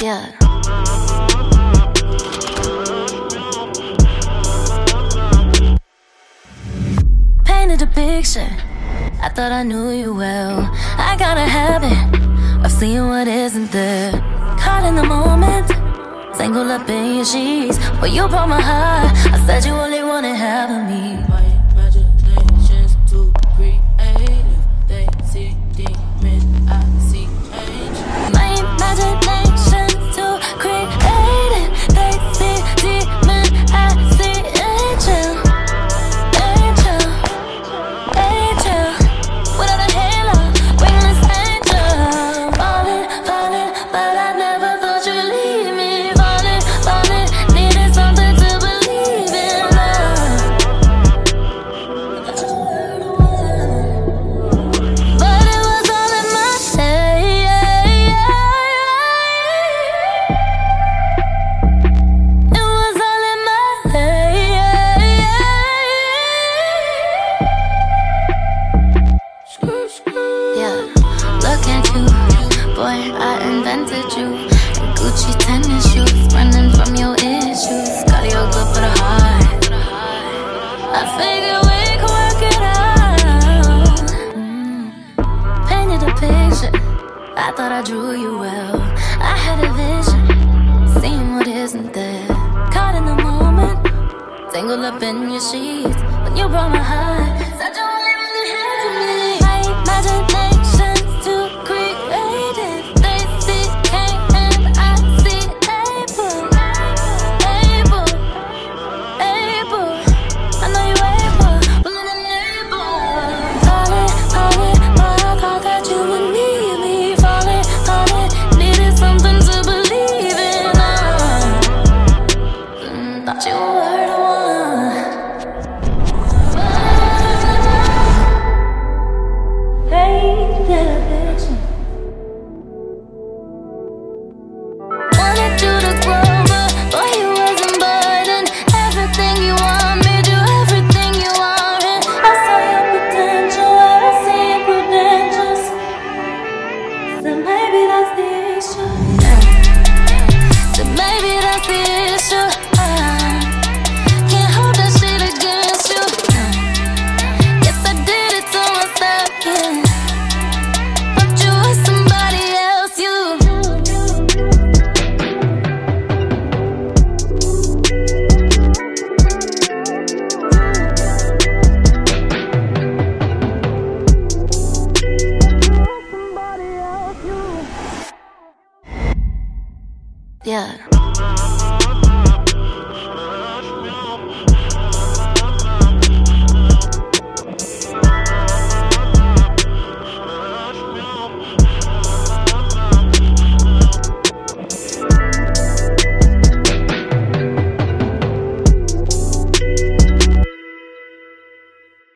Yeah. Painted a picture. I thought I knew you well. I got a habit of seeing what isn't there. Caught in the moment, tangled up in your sheets. But you broke my heart. I said you only wanted half of me. I invented you. Gucci tennis shoes, running from your issues. Cardio good for the heart. I figured we could work it out. Painted a picture. I thought I drew you well. I had a vision, seeing what isn't there. Caught in the moment, tangled up in your sheets. When you broke my heart, Yeah.